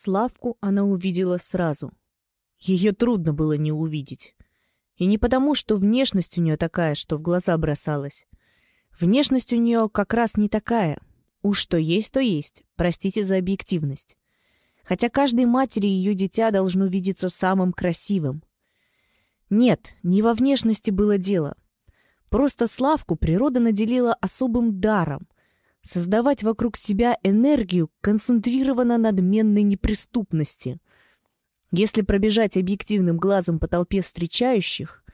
Славку она увидела сразу. Ее трудно было не увидеть. И не потому, что внешность у нее такая, что в глаза бросалась. Внешность у нее как раз не такая. Уж что есть, то есть. Простите за объективность. Хотя каждой матери ее дитя должно видеться самым красивым. Нет, не во внешности было дело. Просто Славку природа наделила особым даром — создавать вокруг себя энергию концентрированно надменной неприступности — если пробежать объективным глазом по толпе встречающих,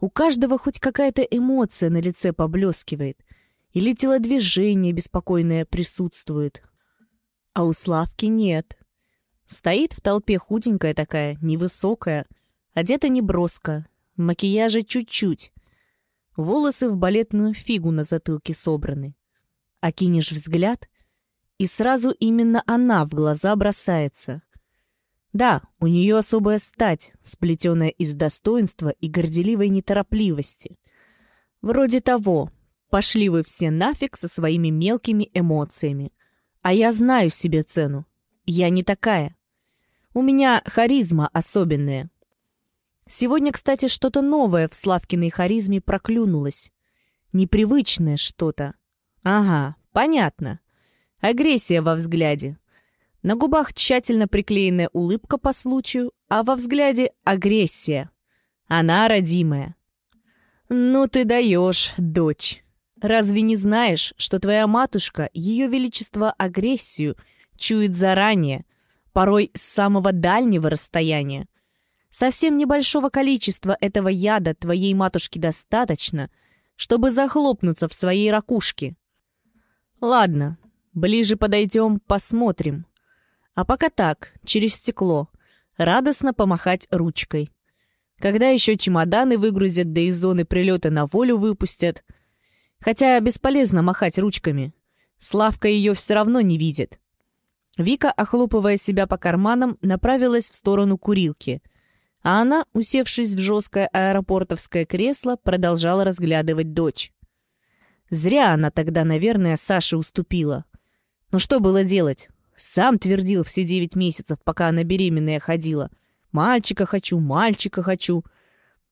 у каждого хоть какая-то эмоция на лице поблескивает, или телодвижение беспокойное присутствует. А у Славки нет. Стоит в толпе худенькая такая, невысокая, одета неброско, макияжа чуть-чуть, волосы в балетную фигу на затылке собраны. А кинешь взгляд, и сразу именно она в глаза бросается — да, у нее особая стать, сплетенная из достоинства и горделивой неторопливости. Вроде того, пошли вы все нафиг со своими мелкими эмоциями. А я знаю себе цену. Я не такая. У меня харизма особенная. Сегодня, кстати, что-то новое в Славкиной харизме проклюнулось. Непривычное что-то. Ага, понятно. Агрессия во взгляде. На губах тщательно приклеенная улыбка по случаю, а во взгляде агрессия. Она родимая. «Ну ты даешь, дочь. Разве не знаешь, что твоя матушка ее величество агрессию чует заранее, порой с самого дальнего расстояния? Совсем небольшого количества этого яда твоей матушке достаточно, чтобы захлопнуться в своей ракушке. Ладно, ближе подойдем, посмотрим». А пока так, через стекло. Радостно помахать ручкой. Когда еще чемоданы выгрузят, да из зоны прилета на волю выпустят. Хотя бесполезно махать ручками. Славка ее все равно не видит. Вика, охлопывая себя по карманам, направилась в сторону курилки. А она, усевшись в жесткое аэропортовское кресло, продолжала разглядывать дочь. Зря она тогда, наверное, Саше уступила. Ну что было делать? Сам твердил все девять месяцев, пока она беременная ходила. «Мальчика хочу, мальчика хочу».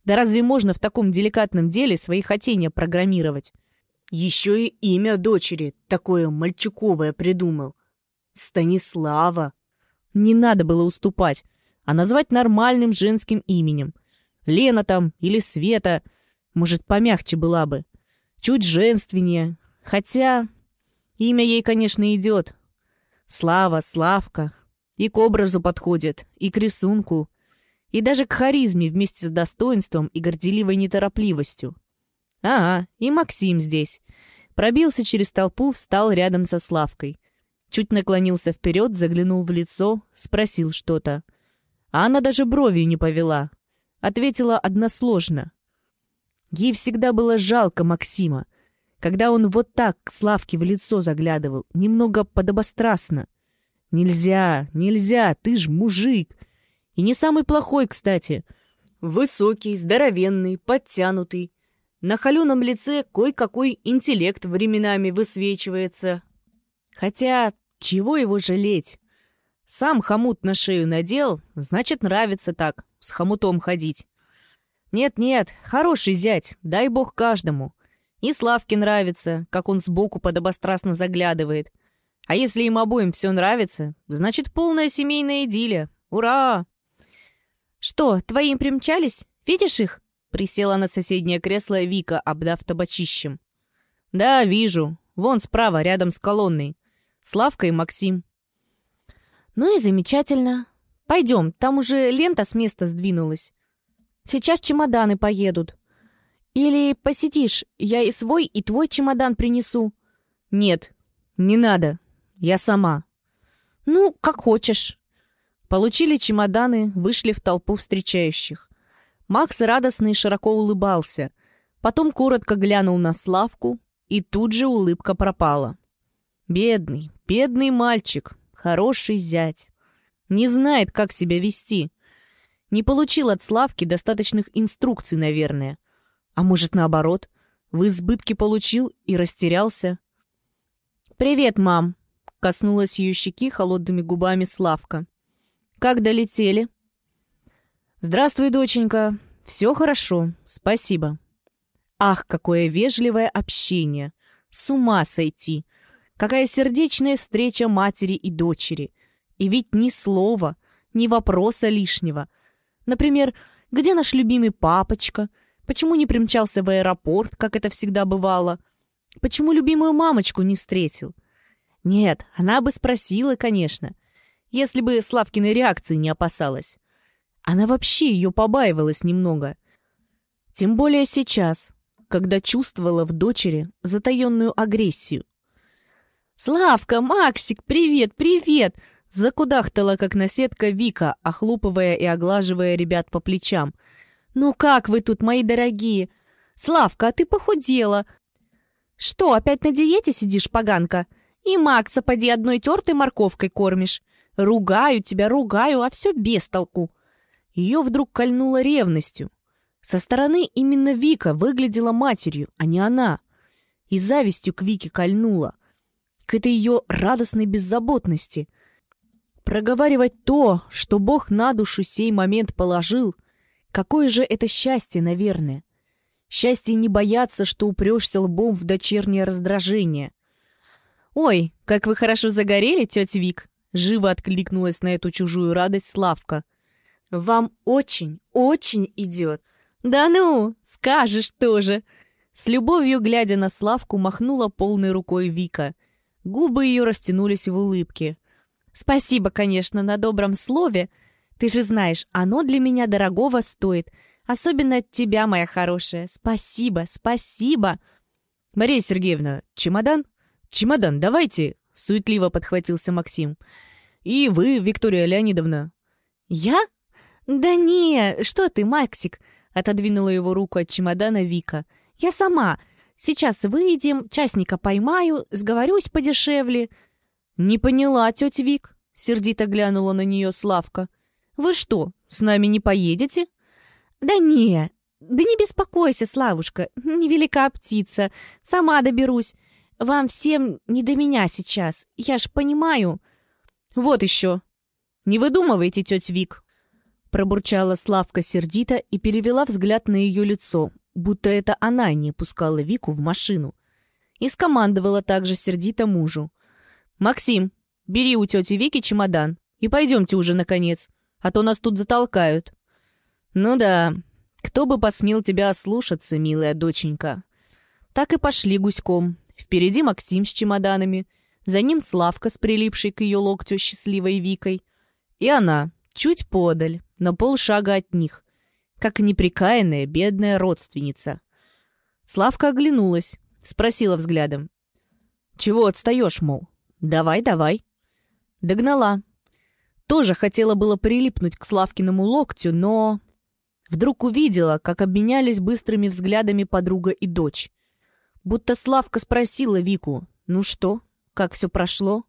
Да разве можно в таком деликатном деле свои хотения программировать? Еще и имя дочери такое мальчуковое придумал. Станислава. Не надо было уступать, а назвать нормальным женским именем. Лена там или Света. Может, помягче была бы. Чуть женственнее. Хотя имя ей, конечно, идет, Слава, Славка. И к образу подходит, и к рисунку, и даже к харизме вместе с достоинством и горделивой неторопливостью. Ага, и Максим здесь. Пробился через толпу, встал рядом со Славкой. Чуть наклонился вперед, заглянул в лицо, спросил что-то. А она даже бровью не повела. Ответила односложно. Ей всегда было жалко Максима когда он вот так к Славке в лицо заглядывал, немного подобострастно. «Нельзя, нельзя, ты ж мужик!» И не самый плохой, кстати. Высокий, здоровенный, подтянутый. На холеном лице кой-какой интеллект временами высвечивается. Хотя, чего его жалеть? Сам хомут на шею надел, значит, нравится так, с хомутом ходить. Нет-нет, хороший зять, дай бог каждому. И Славке нравится, как он сбоку подобострастно заглядывает. А если им обоим все нравится, значит, полная семейная идиллия. Ура! «Что, твои примчались? Видишь их?» Присела на соседнее кресло Вика, обдав табачищем. «Да, вижу. Вон справа, рядом с колонной. Славка и Максим». «Ну и замечательно. Пойдем, там уже лента с места сдвинулась. Сейчас чемоданы поедут. Или посидишь, я и свой, и твой чемодан принесу». «Нет, не надо. Я сама». «Ну, как хочешь». Получили чемоданы, вышли в толпу встречающих. Макс радостно и широко улыбался. Потом коротко глянул на Славку, и тут же улыбка пропала. Бедный, бедный мальчик, хороший зять. Не знает, как себя вести. Не получил от Славки достаточных инструкций, наверное. А может, наоборот, в избытке получил и растерялся? «Привет, мам!» — коснулась ее щеки холодными губами Славка. Как долетели?» «Здравствуй, доченька. Все хорошо, спасибо». Ах, какое вежливое общение! С ума сойти! Какая сердечная встреча матери и дочери! И ведь ни слова, ни вопроса лишнего. Например, где наш любимый папочка? Почему не примчался в аэропорт, как это всегда бывало? Почему любимую мамочку не встретил? Нет, она бы спросила, конечно, если бы Славкиной реакции не опасалась. Она вообще ее побаивалась немного. Тем более сейчас, когда чувствовала в дочери затаенную агрессию. «Славка, Максик, привет, привет!» Закудахтала, как наседка Вика, охлупывая и оглаживая ребят по плечам. «Ну как вы тут, мои дорогие? Славка, а ты похудела. Что, опять на диете сидишь, поганка? И Макса поди одной тертой морковкой кормишь. Ругаю тебя, ругаю, а все без толку». Ее вдруг кольнуло ревностью. Со стороны именно Вика выглядела матерью, а не она. И завистью к Вике кольнула. К этой ее радостной беззаботности — Проговаривать то, что Бог на душу сей момент положил, какое же это счастье, наверное. Счастье не бояться, что упрешься лбом в дочернее раздражение. «Ой, как вы хорошо загорели, тетя Вик!» Живо откликнулась на эту чужую радость Славка. «Вам очень, очень идет!» «Да ну, скажешь тоже!» С любовью, глядя на Славку, махнула полной рукой Вика. Губы ее растянулись в улыбке. Спасибо, конечно, на добром слове. Ты же знаешь, оно для меня дорогого стоит. Особенно от тебя, моя хорошая. Спасибо, спасибо. Мария Сергеевна, чемодан? Чемодан, давайте. Суетливо подхватился Максим. И вы, Виктория Леонидовна. Я? Да не, что ты, Максик? Отодвинула его руку от чемодана Вика. Я сама. Сейчас выйдем, частника поймаю, сговорюсь подешевле. «Не поняла, тетя Вик», — сердито глянула на нее Славка. «Вы что, с нами не поедете?» «Да не, да не беспокойся, Славушка, невелика птица, сама доберусь. Вам всем не до меня сейчас, я ж понимаю». «Вот еще. Не выдумывайте, тетя Вик», — пробурчала Славка сердито и перевела взгляд на ее лицо, будто это она не пускала Вику в машину. И скомандовала также сердито мужу. «Максим, бери у тети Вики чемодан и пойдемте уже, наконец, а то нас тут затолкают». «Ну да, кто бы посмел тебя ослушаться, милая доченька». Так и пошли гуськом. Впереди Максим с чемоданами, за ним Славка с прилипшей к ее локтю счастливой Викой. И она, чуть подаль, на полшага от них, как неприкаянная бедная родственница. Славка оглянулась, спросила взглядом. «Чего отстаешь, мол?» «Давай, давай». Догнала. Тоже хотела было прилипнуть к Славкиному локтю, но... Вдруг увидела, как обменялись быстрыми взглядами подруга и дочь. Будто Славка спросила Вику, «Ну что, как все прошло?»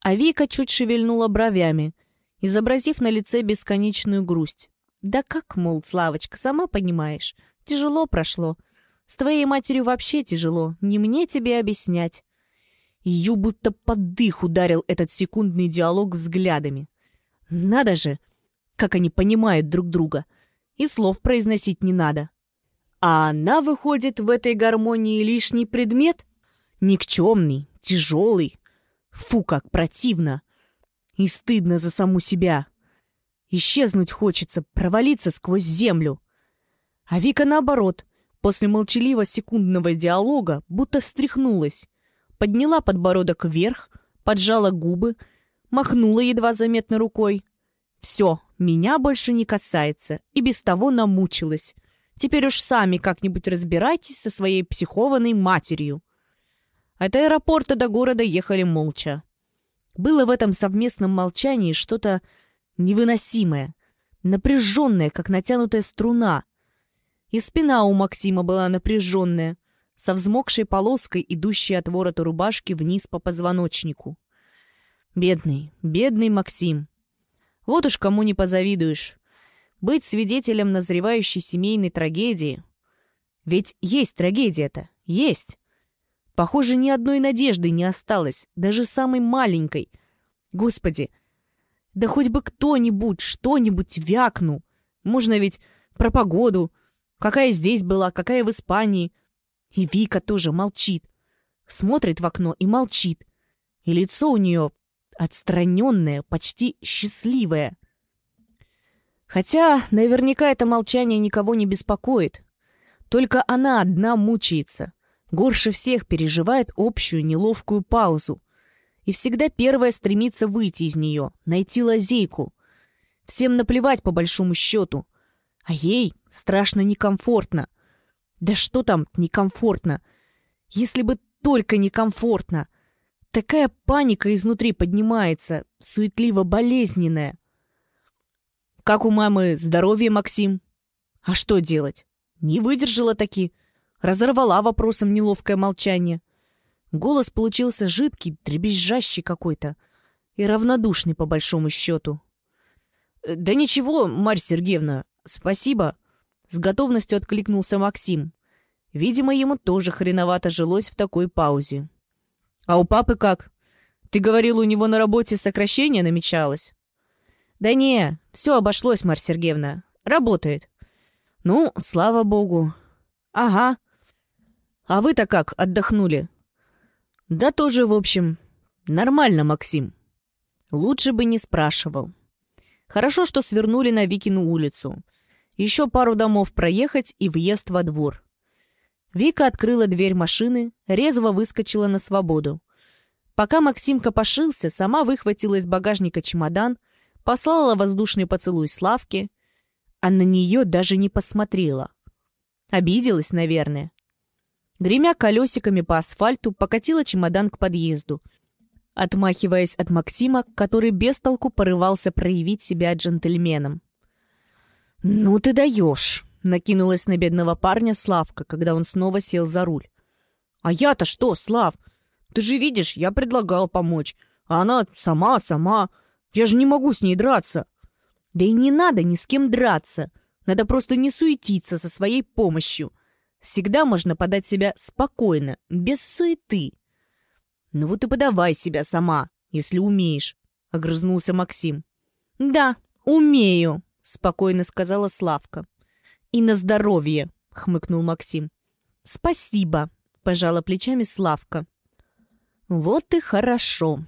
А Вика чуть шевельнула бровями, изобразив на лице бесконечную грусть. «Да как, мол, Славочка, сама понимаешь, тяжело прошло. С твоей матерью вообще тяжело, не мне тебе объяснять. Ее будто под дых ударил этот секундный диалог взглядами. Надо же, как они понимают друг друга. И слов произносить не надо. А она, выходит, в этой гармонии лишний предмет? Никчемный, тяжелый. Фу, как противно. И стыдно за саму себя. Исчезнуть хочется, провалиться сквозь землю. А Вика, наоборот, после молчаливо-секундного диалога будто встряхнулась подняла подбородок вверх, поджала губы, махнула едва заметно рукой. «Все, меня больше не касается, и без того намучилась. Теперь уж сами как-нибудь разбирайтесь со своей психованной матерью». От аэропорта до города ехали молча. Было в этом совместном молчании что-то невыносимое, напряженное, как натянутая струна. И спина у Максима была напряженная, со взмокшей полоской, идущей от ворота рубашки вниз по позвоночнику. Бедный, бедный Максим. Вот уж кому не позавидуешь. Быть свидетелем назревающей семейной трагедии. Ведь есть трагедия-то, есть. Похоже, ни одной надежды не осталось, даже самой маленькой. Господи, Да хоть бы кто-нибудь что-нибудь вякнул. Можно ведь про погоду. Какая здесь была, какая в Испании. И Вика тоже молчит. Смотрит в окно и молчит. И лицо у нее отстраненное, почти счастливое. Хотя наверняка это молчание никого не беспокоит. Только она одна мучается. Горше всех переживает общую неловкую паузу. И всегда первая стремится выйти из нее, найти лазейку. Всем наплевать по большому счету. А ей страшно некомфортно. Да что там некомфортно? Если бы только некомфортно. Такая паника изнутри поднимается, суетливо-болезненная. Как у мамы здоровье, Максим? А что делать? Не выдержала таки. Разорвала вопросом неловкое молчание. Голос получился жидкий, дребезжащий какой-то. И равнодушный, по большому счету. «Да ничего, Марь Сергеевна, спасибо!» С готовностью откликнулся Максим. Видимо, ему тоже хреновато жилось в такой паузе. «А у папы как? Ты говорил, у него на работе сокращение намечалось?» «Да не, все обошлось, Марь Сергеевна. Работает». «Ну, слава богу». «Ага. А вы-то как, отдохнули?» «Да тоже, в общем, нормально, Максим. Лучше бы не спрашивал. Хорошо, что свернули на Викину улицу. Еще пару домов проехать и въезд во двор. Вика открыла дверь машины, резво выскочила на свободу. Пока Максим копошился, сама выхватила из багажника чемодан, послала воздушный поцелуй Славке, а на нее даже не посмотрела. Обиделась, наверное. Гремя колесиками по асфальту, покатила чемодан к подъезду, отмахиваясь от Максима, который без толку порывался проявить себя джентльменом. «Ну ты даешь!» — накинулась на бедного парня Славка, когда он снова сел за руль. «А я-то что, Слав? Ты же видишь, я предлагал помочь, а она сама, сама. Я же не могу с ней драться». «Да и не надо ни с кем драться. Надо просто не суетиться со своей помощью. Всегда можно подать себя спокойно, без суеты». «Ну вот и подавай себя сама, если умеешь», — огрызнулся Максим. «Да, умею», спокойно сказала Славка. И на здоровье, хмыкнул Максим. Спасибо, пожала плечами Славка. Вот и хорошо.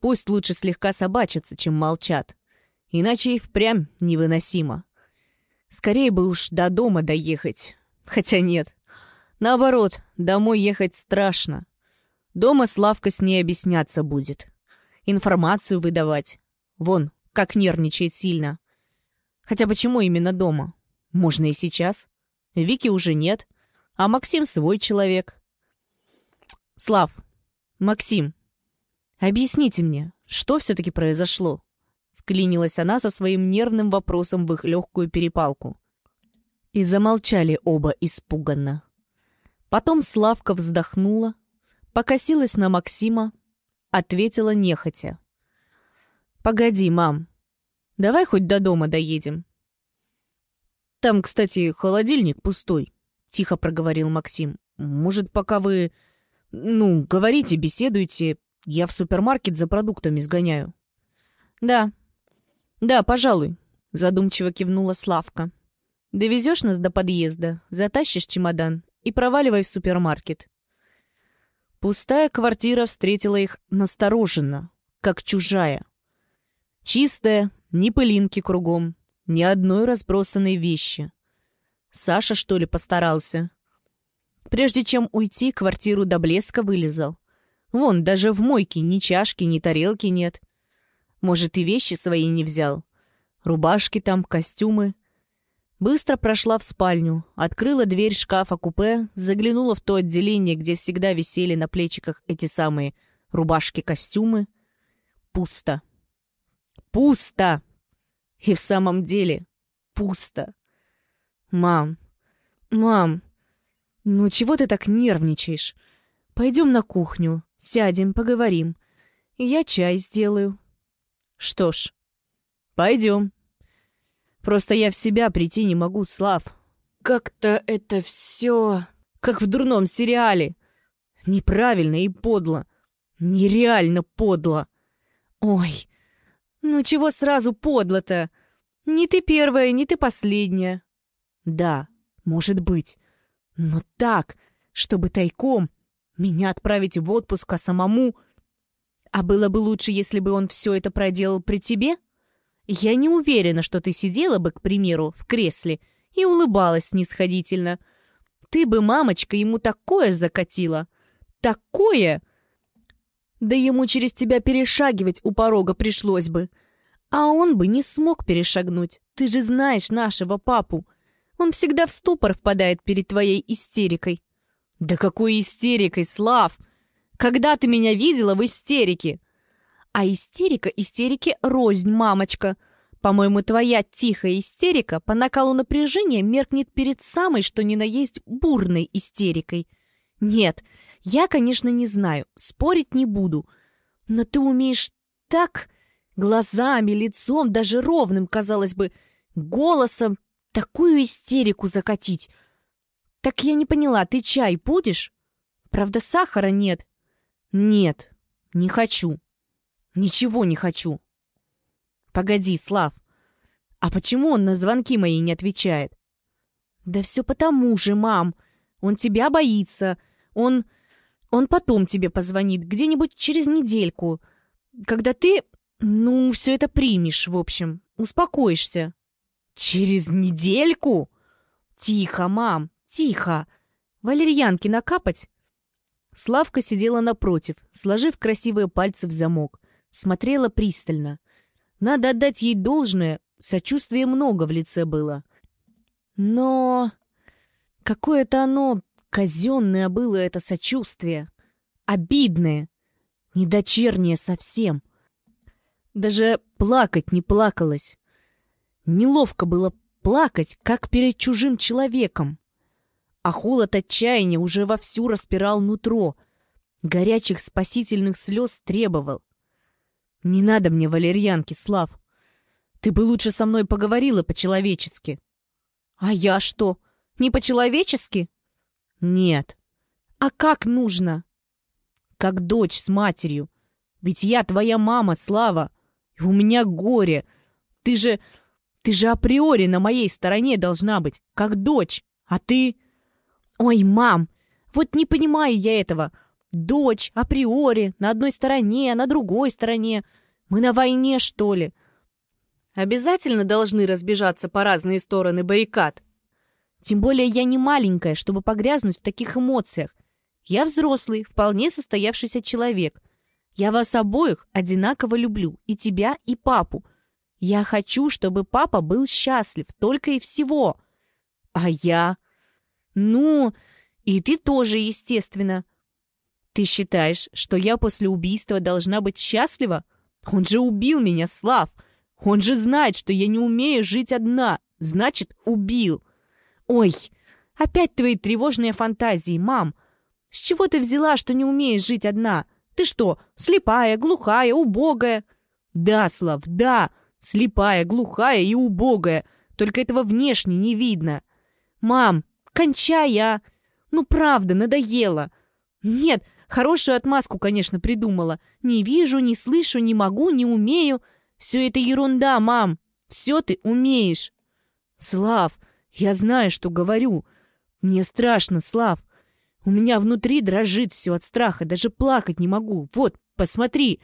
Пусть лучше слегка собачатся, чем молчат. Иначе и впрямь невыносимо. Скорее бы уж до дома доехать. Хотя нет. Наоборот, домой ехать страшно. Дома Славка с ней объясняться будет. Информацию выдавать. Вон, как нервничает сильно. Хотя почему именно дома? Можно и сейчас. Вики уже нет, а Максим свой человек. Слав, Максим, объясните мне, что все-таки произошло? Вклинилась она со своим нервным вопросом в их легкую перепалку. И замолчали оба испуганно. Потом Славка вздохнула, покосилась на Максима, ответила нехотя. «Погоди, мам, Давай хоть до дома доедем. Там, кстати, холодильник пустой, тихо проговорил Максим. Может, пока вы, ну, говорите, беседуете, я в супермаркет за продуктами сгоняю. Да. Да, пожалуй, задумчиво кивнула Славка. Довезешь нас до подъезда, затащишь чемодан и проваливай в супермаркет. Пустая квартира встретила их настороженно, как чужая. Чистая, ни пылинки кругом, ни одной разбросанной вещи. Саша, что ли, постарался? Прежде чем уйти, квартиру до блеска вылезал. Вон, даже в мойке ни чашки, ни тарелки нет. Может, и вещи свои не взял. Рубашки там, костюмы. Быстро прошла в спальню, открыла дверь шкафа-купе, заглянула в то отделение, где всегда висели на плечиках эти самые рубашки-костюмы. Пусто. Пусто! И в самом деле пусто. Мам, мам, ну чего ты так нервничаешь? Пойдем на кухню, сядем, поговорим. Я чай сделаю. Что ж, пойдем. Просто я в себя прийти не могу, Слав. Как-то это все как в дурном сериале. Неправильно и подло. Нереально подло. Ой, «Ну чего сразу подло-то? Не ты первая, не ты последняя». «Да, может быть. Но так, чтобы тайком меня отправить в отпуск, а самому...» «А было бы лучше, если бы он все это проделал при тебе?» «Я не уверена, что ты сидела бы, к примеру, в кресле и улыбалась снисходительно. Ты бы, мамочка, ему такое закатила. Такое!» Да ему через тебя перешагивать у порога пришлось бы. А он бы не смог перешагнуть. Ты же знаешь нашего папу. Он всегда в ступор впадает перед твоей истерикой. Да какой истерикой, Слав? Когда ты меня видела в истерике? А истерика истерике рознь, мамочка. По-моему, твоя тихая истерика по накалу напряжения меркнет перед самой, что ни на есть, бурной истерикой. Нет, я, конечно, не знаю, спорить не буду. Но ты умеешь так, глазами, лицом, даже ровным, казалось бы, голосом, такую истерику закатить. Так я не поняла, ты чай будешь? Правда, сахара нет. Нет, не хочу. Ничего не хочу. Погоди, Слав, а почему он на звонки мои не отвечает? Да все потому же, мам. Он тебя боится. Он... Он потом тебе позвонит, где-нибудь через недельку, когда ты, ну, все это примешь, в общем, успокоишься. Через недельку? Тихо, мам, тихо. Валерьянки накапать? Славка сидела напротив, сложив красивые пальцы в замок, смотрела пристально. Надо отдать ей должное, сочувствия много в лице было. Но какое-то оно Казенное было это сочувствие. Обидное. Недочернее совсем. Даже плакать не плакалось. Неловко было плакать, как перед чужим человеком. А холод отчаяния уже вовсю распирал нутро. Горячих спасительных слез требовал. «Не надо мне валерьянки, Слав. Ты бы лучше со мной поговорила по-человечески». «А я что, не по-человечески?» Нет. А как нужно? Как дочь с матерью. Ведь я твоя мама, Слава. И у меня горе. Ты же... Ты же априори на моей стороне должна быть, как дочь. А ты... Ой, мам, вот не понимаю я этого. Дочь, априори, на одной стороне, на другой стороне. Мы на войне, что ли? Обязательно должны разбежаться по разные стороны баррикад. Тем более я не маленькая, чтобы погрязнуть в таких эмоциях. Я взрослый, вполне состоявшийся человек. Я вас обоих одинаково люблю, и тебя, и папу. Я хочу, чтобы папа был счастлив, только и всего. А я? Ну, и ты тоже, естественно. Ты считаешь, что я после убийства должна быть счастлива? Он же убил меня, Слав. Он же знает, что я не умею жить одна. Значит, убил. «Ой, опять твои тревожные фантазии, мам! С чего ты взяла, что не умеешь жить одна? Ты что, слепая, глухая, убогая?» «Да, Слав, да, слепая, глухая и убогая, только этого внешне не видно. Мам, кончай, а! Ну, правда, надоело. Нет, хорошую отмазку, конечно, придумала. Не вижу, не слышу, не могу, не умею. Все это ерунда, мам. Все ты умеешь. Слав, я знаю, что говорю. Мне страшно, Слав. У меня внутри дрожит все от страха, даже плакать не могу. Вот, посмотри!»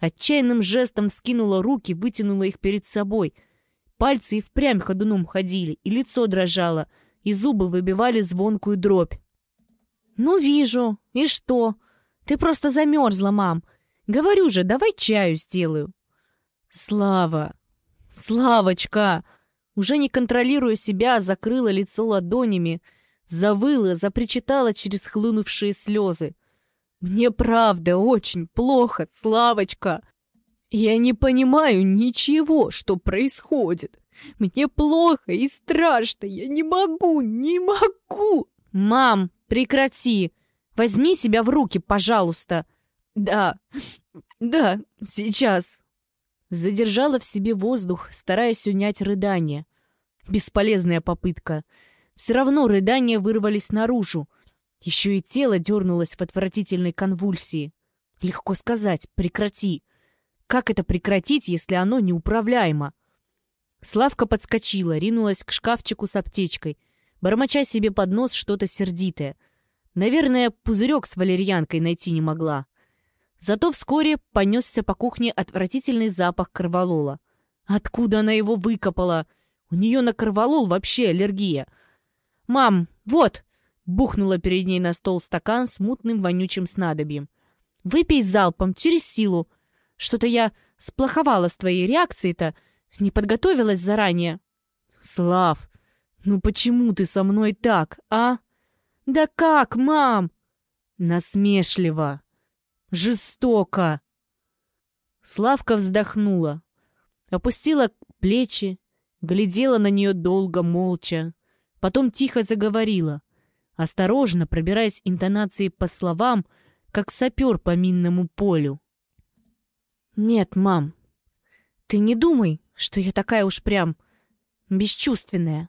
Отчаянным жестом вскинула руки, вытянула их перед собой. Пальцы и впрямь ходуном ходили, и лицо дрожало, и зубы выбивали звонкую дробь. «Ну, вижу. И что? Ты просто замерзла, мам. Говорю же, давай чаю сделаю». «Слава! Славочка!» Уже не контролируя себя, закрыла лицо ладонями, завыла, запричитала через хлынувшие слезы. «Мне правда очень плохо, Славочка. Я не понимаю ничего, что происходит. Мне плохо и страшно. Я не могу, не могу!» «Мам, прекрати! Возьми себя в руки, пожалуйста!» «Да, да, сейчас!» Задержала в себе воздух, стараясь унять рыдание. Бесполезная попытка. Все равно рыдания вырвались наружу. Еще и тело дернулось в отвратительной конвульсии. Легко сказать «прекрати». Как это прекратить, если оно неуправляемо? Славка подскочила, ринулась к шкафчику с аптечкой, бормоча себе под нос что-то сердитое. Наверное, пузырек с валерьянкой найти не могла. Зато вскоре понесся по кухне отвратительный запах корвалола. Откуда она его выкопала? У нее на корвалол вообще аллергия. «Мам, вот!» — бухнула перед ней на стол стакан с мутным вонючим снадобьем. «Выпей залпом, через силу. Что-то я сплоховала с твоей реакцией-то, не подготовилась заранее». «Слав, ну почему ты со мной так, а?» «Да как, мам?» «Насмешливо. Жестоко». Славка вздохнула, опустила плечи, глядела на нее долго, молча. Потом тихо заговорила, осторожно пробираясь интонацией по словам, как сапер по минному полю. «Нет, мам, ты не думай, что я такая уж прям бесчувственная.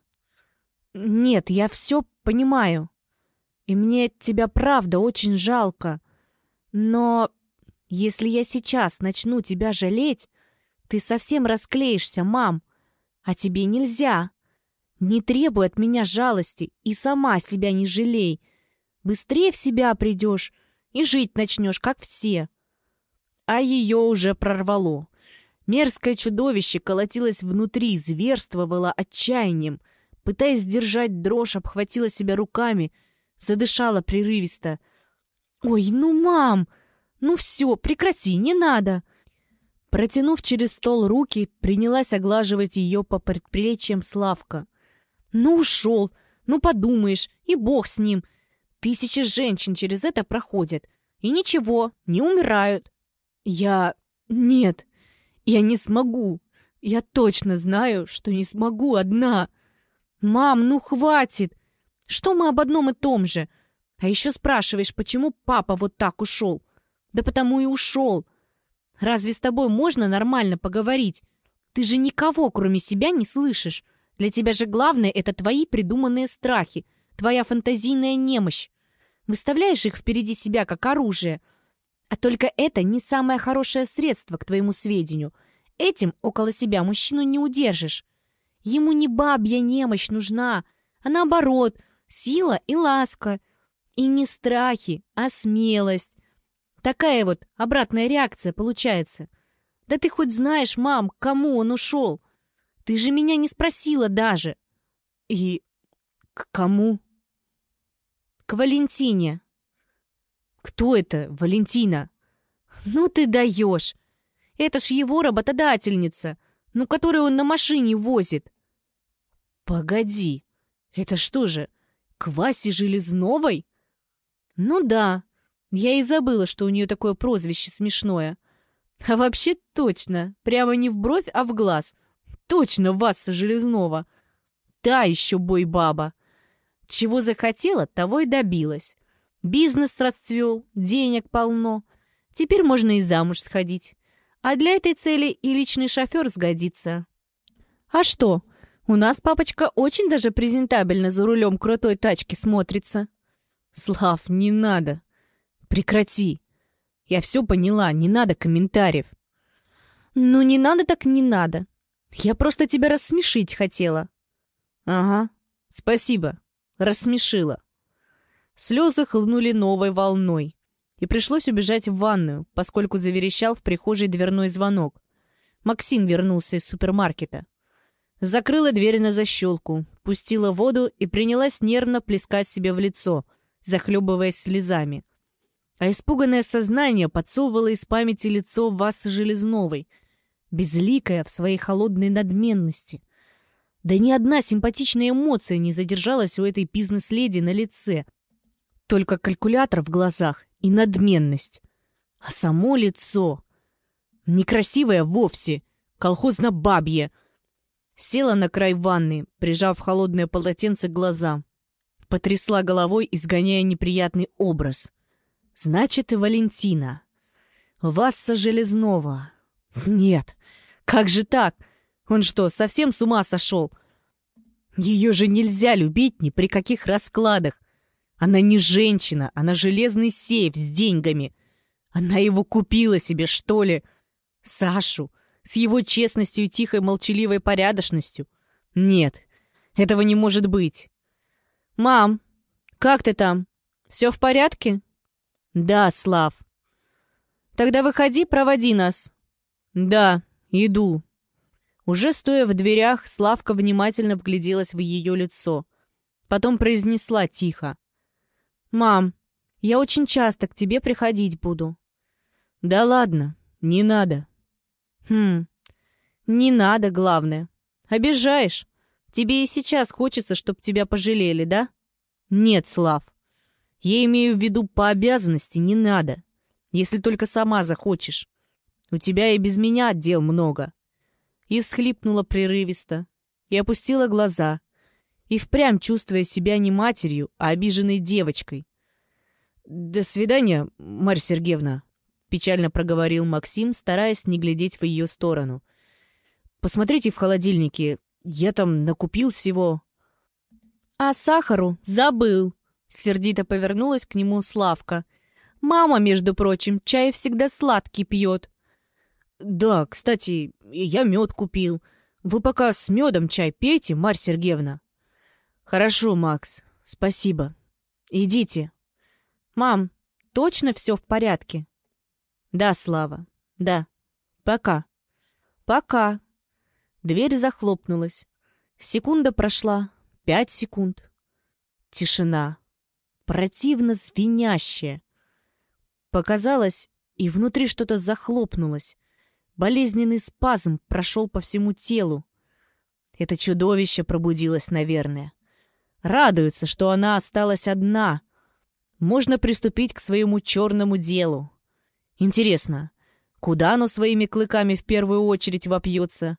Нет, я все понимаю. И мне тебя правда очень жалко. Но если я сейчас начну тебя жалеть, ты совсем расклеишься, мам. А тебе нельзя. Не требуй от меня жалости и сама себя не жалей. Быстрее в себя придешь и жить начнешь, как все. А ее уже прорвало. Мерзкое чудовище колотилось внутри, зверствовало отчаянием. Пытаясь сдержать дрожь, обхватила себя руками — Задышала прерывисто. «Ой, ну, мам! Ну все, прекрати, не надо!» Протянув через стол руки, принялась оглаживать ее по предплечьям Славка. «Ну, ушел! Ну, подумаешь, и бог с ним! Тысячи женщин через это проходят. И ничего, не умирают!» «Я... нет, я не смогу! Я точно знаю, что не смогу одна!» «Мам, ну хватит! Что мы об одном и том же? А еще спрашиваешь, почему папа вот так ушел? Да потому и ушел. Разве с тобой можно нормально поговорить? Ты же никого, кроме себя, не слышишь. Для тебя же главное — это твои придуманные страхи, твоя фантазийная немощь. Выставляешь их впереди себя как оружие. А только это не самое хорошее средство, к твоему сведению. Этим около себя мужчину не удержишь. Ему не бабья немощь нужна, а наоборот, сила и ласка. И не страхи, а смелость. Такая вот обратная реакция получается. Да ты хоть знаешь, мам, к кому он ушел? Ты же меня не спросила даже. И к кому? К Валентине. Кто это, Валентина? Ну ты даешь. Это ж его работодательница, ну, которую он на машине возит. Погоди, это что же, к Васе Железновой? Ну да, я и забыла, что у нее такое прозвище смешное. А вообще точно, прямо не в бровь, а в глаз. Точно Васа Железнова. Та еще бой-баба. Чего захотела, того и добилась. Бизнес расцвел, денег полно. Теперь можно и замуж сходить. А для этой цели и личный шофер сгодится. А что, у нас папочка очень даже презентабельно за рулем крутой тачки смотрится. Слав, не надо. Прекрати. Я все поняла, не надо комментариев. Ну, не надо так не надо. Я просто тебя рассмешить хотела. Ага, спасибо. Рассмешила. Слезы хлынули новой волной. И пришлось убежать в ванную, поскольку заверещал в прихожей дверной звонок. Максим вернулся из супермаркета. Закрыла дверь на защелку, пустила воду и принялась нервно плескать себе в лицо, захлебываясь слезами. А испуганное сознание подсовывало из памяти лицо Васы Железновой, безликое в своей холодной надменности. Да ни одна симпатичная эмоция не задержалась у этой бизнес-леди на лице. Только калькулятор в глазах и надменность. А само лицо... Некрасивое вовсе, колхозно-бабье — Села на край ванны, прижав холодное полотенце к глазам. Потрясла головой, изгоняя неприятный образ. «Значит, и Валентина. Васса Железнова. Нет, как же так? Он что, совсем с ума сошел? Ее же нельзя любить ни при каких раскладах. Она не женщина, она железный сейф с деньгами. Она его купила себе, что ли?» Сашу, с его честностью и тихой молчаливой порядочностью. Нет, этого не может быть. «Мам, как ты там? Все в порядке?» «Да, Слав». «Тогда выходи, проводи нас». «Да, иду». Уже стоя в дверях, Славка внимательно вгляделась в ее лицо. Потом произнесла тихо. «Мам, я очень часто к тебе приходить буду». «Да ладно, не надо». «Хм, не надо, главное. Обижаешь. Тебе и сейчас хочется, чтобы тебя пожалели, да?» «Нет, Слав. Я имею в виду по обязанности не надо. Если только сама захочешь. У тебя и без меня дел много и всхлипнула прерывисто, и опустила глаза, и впрямь чувствуя себя не матерью, а обиженной девочкой. «До свидания, Марья Сергеевна», — печально проговорил Максим, стараясь не глядеть в ее сторону. «Посмотрите в холодильнике, я там накупил всего». «А сахару забыл», — сердито повернулась к нему Славка. «Мама, между прочим, чай всегда сладкий пьет». «Да, кстати, я мед купил. Вы пока с медом чай пейте, Марь Сергеевна». «Хорошо, Макс, спасибо. Идите». «Мам, точно все в порядке?» «Да, Слава, да. Пока». «Пока». Дверь захлопнулась. Секунда прошла, пять секунд. Тишина. Противно звенящая. Показалось, и внутри что-то захлопнулось. Болезненный спазм прошел по всему телу. Это чудовище пробудилось, наверное. Радуется, что она осталась одна. Можно приступить к своему черному делу. Интересно, куда оно своими клыками в первую очередь вопьется?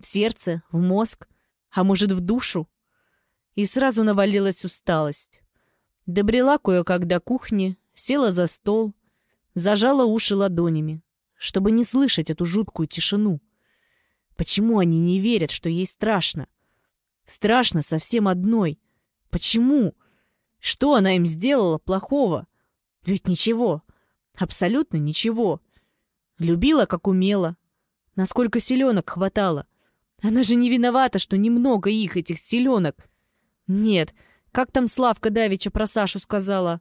В сердце? В мозг? А может, в душу? И сразу навалилась усталость. Добрела кое-как до кухни, села за стол, зажала уши ладонями чтобы не слышать эту жуткую тишину. Почему они не верят, что ей страшно? Страшно совсем одной. Почему? Что она им сделала плохого? Ведь ничего. Абсолютно ничего. Любила, как умела. Насколько селенок хватало. Она же не виновата, что немного их, этих селенок. Нет, как там Славка Давича про Сашу сказала?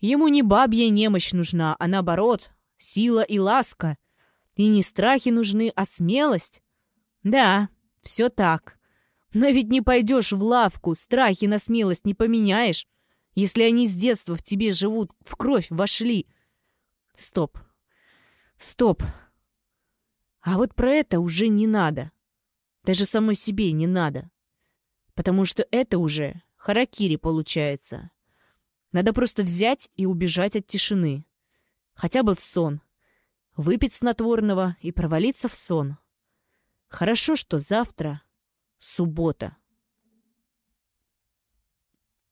Ему не бабья немощь нужна, а наоборот, сила и ласка. И не страхи нужны, а смелость. Да, все так. Но ведь не пойдешь в лавку, страхи на смелость не поменяешь, если они с детства в тебе живут, в кровь вошли. Стоп. Стоп. А вот про это уже не надо. Даже самой себе не надо. Потому что это уже харакири получается. Надо просто взять и убежать от тишины. Хотя бы в сон. Выпить снотворного и провалиться в сон. Хорошо, что завтра суббота.